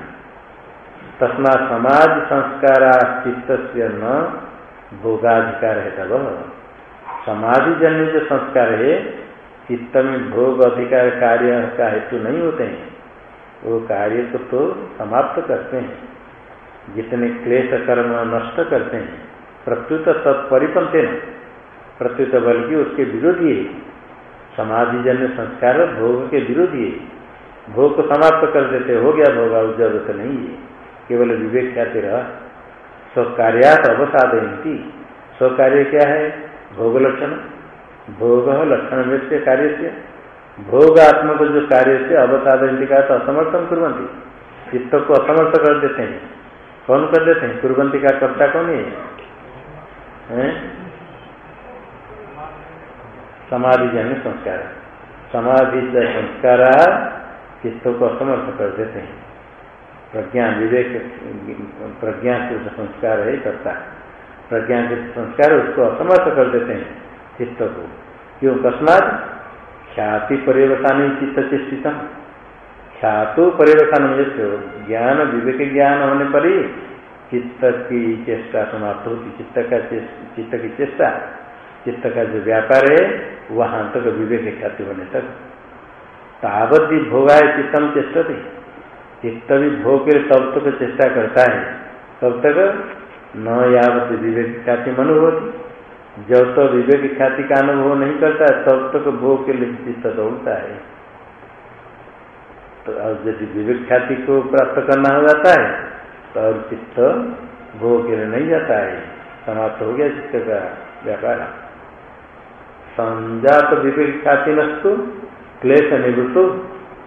तस्मा समाज संस्कार चित्त न भोगाधिकार है तब। समाधि जन्य जो संस्कार है, चित्त में भोग अधिकार कार्य का हेतु नहीं होते हैं। वो कार्य को तो समाप्त करते हैं। जितने क्लेश कर्म नष्ट करते हैं, प्रत्युत तत्परिपंथ न प्रत्युत बल्कि उसके विरोधी है। समाधि जन्य संस्कार भोग के विरोधी है। भोग को समाप्त कर देते, हो गया भोग ज़रूरत नहीं है। केवल विवेक क्या रहा। स्वकार्यात अवसादयती स्वकार्य क्या है? भोग लक्षण भोग लक्षण से कार्य से भोगात्मक जो कार्य से अवसादयती का तो असमर्थन कुरंती चित्त को असमर्थ कर देते हैं। कौन कर देते हैं? कुरंती का कर्ता कौन है, है? समाधि जन्य संस्कार। समाधि संस्कार चित्त को असमर्थ कर देते हैं। प्रज्ञा विवेक प्रज्ञा के संस्कार है करता। प्रज्ञा के संस्कार उसको असमर्थ कर देते हैं, चित्त को। क्यों? कस्मात ख्याति परिवर्तन चित्त चिष्टित ख्यातो परिवर्तन जैसे ज्ञान, विवेक ज्ञान होने पर ही चित्त की चेष्टा समाप्त होती। चित्त का चित्त की चेष्टा, चित्त का जो व्यापार है, वहाँ तक विवेक ख्याति होने तक। तावत भोगा है चित्तम चेष्ट चित्त भी भोग के तब तक चेष्टा करता है। तब तक न यावत विवेक ख्याति होती जब तो विवेक ख्याति का अनुभव नहीं करता है, तब तक भोग के लिए चित्त दौड़ता है। तो अब यदि विवेक ख्याति को प्राप्त करना हो जाता है तो और चित्त भोग के लिए नहीं जाता है। समाप्त हो गया चित्त का व्यापार। संजात विवेक ख्याति नस्तु क्लेश निवृत्तो,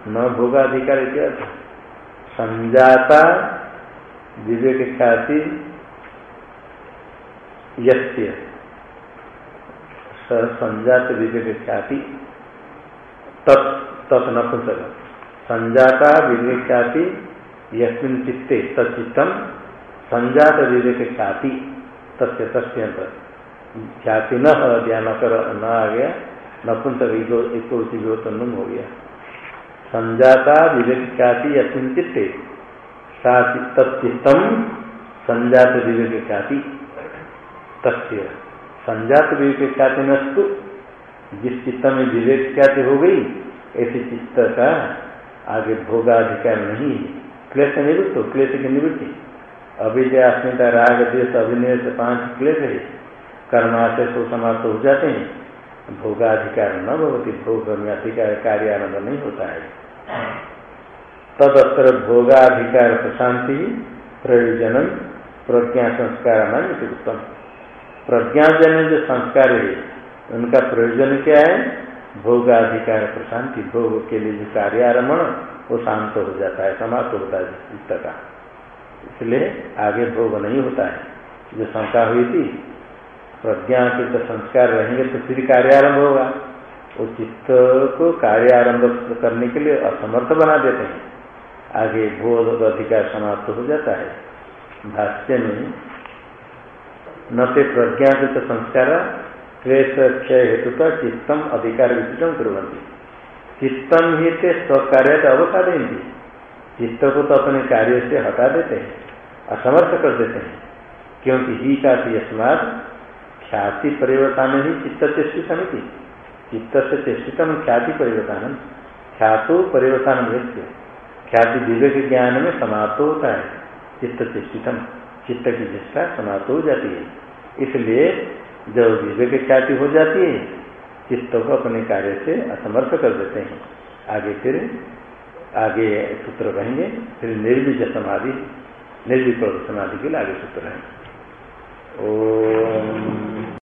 न भोगाधिकार संजाता विवेक ख्याति यस्य। संजात विवेक ख्याति। तत् नपुंसक संजाता विवेक ख्याति, यस्मिन चित्ते तत्चित्तम संजात विवेक ख्याति, तस्य तस्यंत ख्याति न ध्यान कर, न आ गया नपुंसक इकोचिगोतनुम हो गया संजाता विवेक ख्याति, यस्मिन चित्ते। तत्चित्तम संजात विवेक ख्याति। तस्य संजात विवेक ख्याति नस्तु। जिस चित्त में विवेक ख्याति हो गई, ऐसे चित्त का आगे भोगाधिकार नहीं क्लेश निवृत्त हो, क्लेश की निवृत्ति। अविद्या अस्मिता, राग देश अभिनय से पाँच क्लेश है। कर्माशय सो समाप्त हो जाते हैं। भोगाधिकार न भवती, भोग में अधिकार कार्य आनंद नहीं होता है। तद तदत्र भोगाधिकार प्रशांति प्रयोजन प्रज्ञा संस्कार नाम उत्तम। प्रज्ञाजन जो संस्कार है, उनका प्रयोजन क्या है? भोग अधिकार प्रशांति, भोग के लिए जो कार्यारमण वो शांत हो जाता है, समाप्त होता है चित्त का। इसलिए आगे भोग नहीं होता है। जो शंका हुई थी, प्रज्ञा के तो संस्कार रहेंगे तो फिर कार्य कार्यारंभ होगा। वो चित्त को कार्य कार्यारंभ करने के लिए असमर्थ बना देते हैं। आगे भोग अधिकार समाप्त हो जाता है। भाष्य में न से प्रज्ञा के तो संस्कार, क्लेश, क्षय हेतु का चित्तम अधिकार विशिष्टम करवंती चित्तम ही थे स्वकार्य अवसादेंगी चित्त को तो अपने कार्य से हटा देते हैं, असमर्थ कर देते हैं। क्योंकि ही का यस्मात ख्याति परिवर्तन ही चित्त चेष्टितम थी चित्त से चेष्टितम ख्याति परिवर्तन ख्यातो परिवर्तन व्यक्ति ख्याति विवेक ज्ञान में समाप्त होता है। चित्त चेष्टितम चित्त की चेष्टा समाप्त हो जाती है। इसलिए जब विवेक ख्याति हो जाती है, चित्त को अपने कार्य से असमर्थ कर देते हैं। आगे फिर, आगे सूत्र कहेंगे, फिर निर्विज समाधि निर्विकल्प समाधि के लिए आगे सूत्र है।